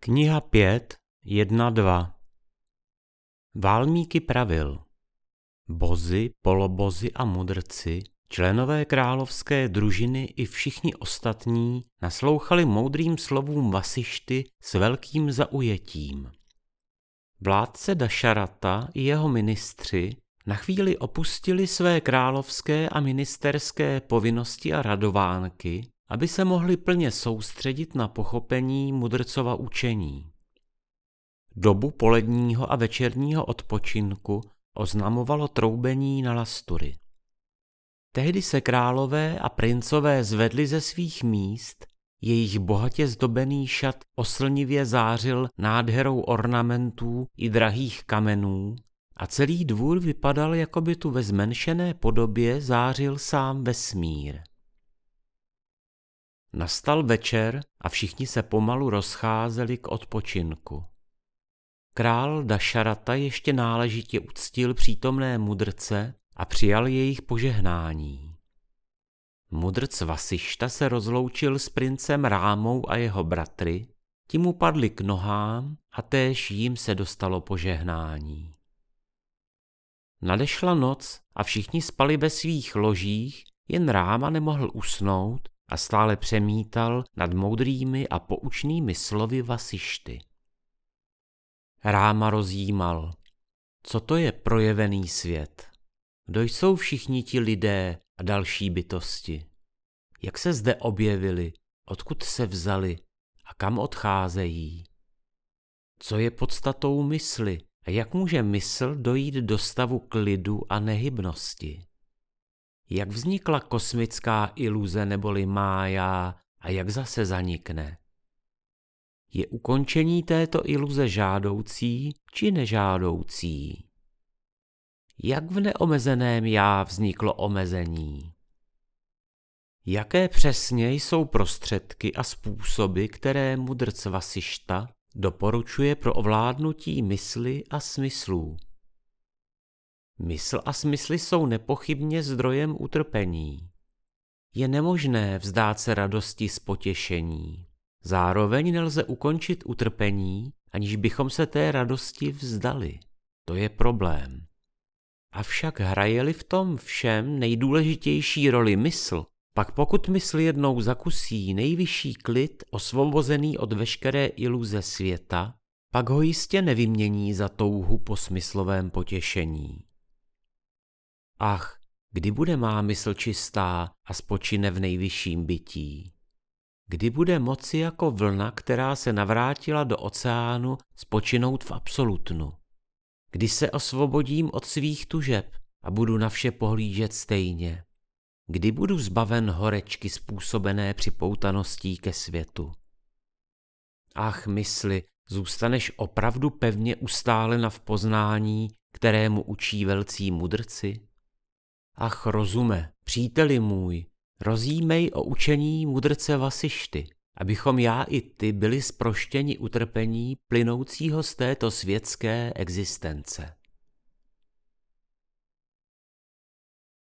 Kniha 5, 1, 2 Válmíky pravil. Bozy, polobozy a mudrci, členové královské družiny i všichni ostatní naslouchali moudrým slovům Vasišty s velkým zaujetím. Vládce Dašarata i jeho ministři na chvíli opustili své královské a ministerské povinnosti a radovánky aby se mohli plně soustředit na pochopení mudrcova učení. Dobu poledního a večerního odpočinku oznamovalo troubení na lastury. Tehdy se králové a princové zvedli ze svých míst, jejich bohatě zdobený šat oslnivě zářil nádherou ornamentů i drahých kamenů a celý dvůr vypadal, jako by tu ve zmenšené podobě zářil sám vesmír. Nastal večer a všichni se pomalu rozcházeli k odpočinku. Král Dašarata ještě náležitě uctil přítomné mudrce a přijal jejich požehnání. Mudrc Vasišta se rozloučil s princem Rámou a jeho bratry, ti mu padli k nohám a též jim se dostalo požehnání. Nadešla noc a všichni spali ve svých ložích, jen Ráma nemohl usnout a stále přemítal nad moudrými a poučnými slovy Vasišty. Ráma rozjímal, co to je projevený svět, kdo jsou všichni ti lidé a další bytosti, jak se zde objevili, odkud se vzali a kam odcházejí. Co je podstatou mysli a jak může mysl dojít do stavu klidu a nehybnosti? Jak vznikla kosmická iluze neboli mája a jak zase zanikne? Je ukončení této iluze žádoucí či nežádoucí? Jak v neomezeném já vzniklo omezení? Jaké přesně jsou prostředky a způsoby, které mudrc Vasišta doporučuje pro ovládnutí mysli a smyslů? Mysl a smysly jsou nepochybně zdrojem utrpení. Je nemožné vzdát se radosti z potěšení. Zároveň nelze ukončit utrpení, aniž bychom se té radosti vzdali. To je problém. Avšak hraje-li v tom všem nejdůležitější roli mysl, pak pokud mysl jednou zakusí nejvyšší klid osvobozený od veškeré iluze světa, pak ho jistě nevymění za touhu po smyslovém potěšení. Ach, kdy bude má mysl čistá a spočine v nejvyšším bytí? Kdy bude moci jako vlna, která se navrátila do oceánu, spočinout v absolutnu? Kdy se osvobodím od svých tužeb a budu na vše pohlížet stejně? Kdy budu zbaven horečky způsobené připoutaností ke světu? Ach, mysli, zůstaneš opravdu pevně ustálena v poznání, kterému učí velcí mudrci? Ach rozume, příteli můj, rozjímej o učení mudrce Vasišty, abychom já i ty byli sproštěni utrpení plynoucího z této světské existence.